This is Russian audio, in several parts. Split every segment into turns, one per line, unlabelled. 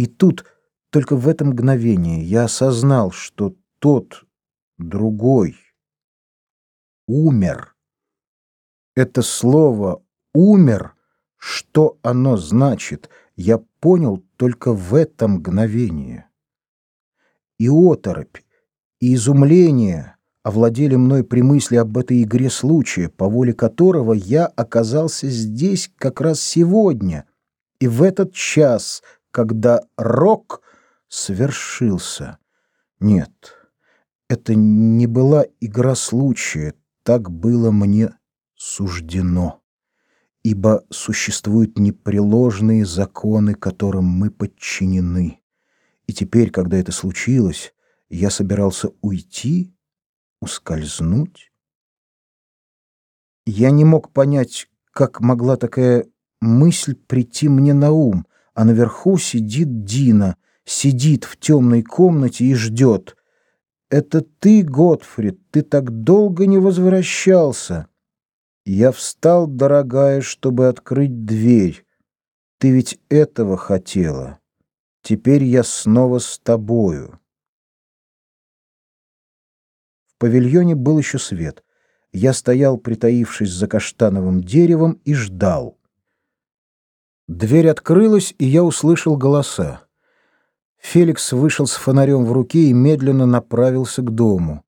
И тут, только в это мгновение, я осознал, что тот другой умер. Это слово «умер», что оно значит, я понял только в это мгновение. И оторопь, и изумление овладели мной при мысли об этой игре случая, по воле которого я оказался здесь как раз сегодня, и в этот час, когда рок свершился. Нет, это не была игра случая, так было мне суждено. Ибо существуют непреложные законы, которым мы подчинены. И теперь, когда это случилось, я собирался уйти, ускользнуть. Я не мог понять, как могла такая мысль прийти мне на ум, а наверху сидит Дина, сидит в темной комнате и ждет. «Это ты, Готфрид, ты так долго не возвращался!» Я встал, дорогая, чтобы открыть дверь. Ты ведь этого хотела. Теперь я снова с тобою. В павильоне был еще свет. Я стоял, притаившись за каштановым деревом, и ждал. Дверь открылась, и я услышал голоса. Феликс вышел с фонарем в руке и медленно направился к дому.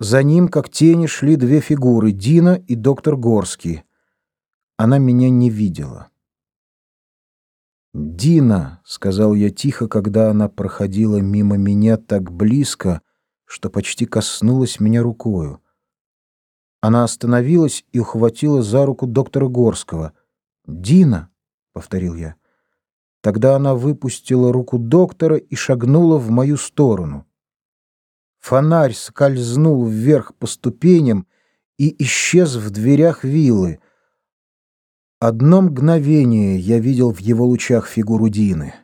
За ним, как тени, шли две фигуры — Дина и доктор Горский. Она меня не видела. «Дина», — сказал я тихо, когда она проходила мимо меня так близко, что почти коснулась меня рукою. Она остановилась и ухватила за руку доктора Горского. «Дина!» Повторил я. Тогда она выпустила руку доктора и шагнула в мою сторону. Фонарь скользнул вверх по ступеням и исчез в дверях виллы. Одно мгновение я видел в его лучах фигуру Дины.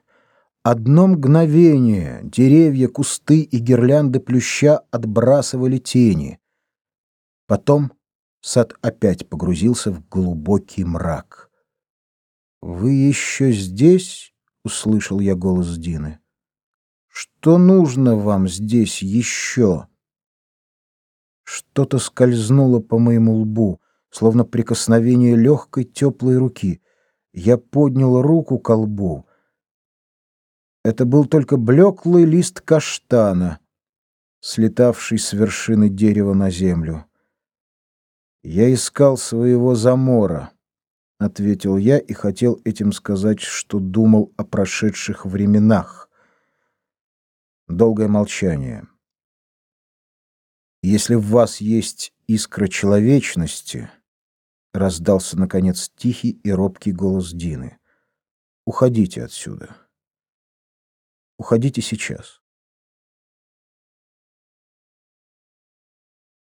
Одно мгновение деревья, кусты и гирлянды плюща отбрасывали тени. Потом сад опять погрузился в глубокий мрак. «Вы еще здесь?» — услышал я голос Дины. «Что нужно вам здесь еще?» Что-то скользнуло по моему лбу, словно прикосновение легкой теплой руки. Я поднял руку к лбу. Это был только блеклый лист каштана, слетавший с вершины дерева на землю. Я искал своего замора. — ответил я и хотел этим сказать, что думал о прошедших временах. Долгое молчание. «Если в вас есть искра человечности», — раздался, наконец, тихий и робкий голос Дины, — «уходите отсюда. Уходите сейчас».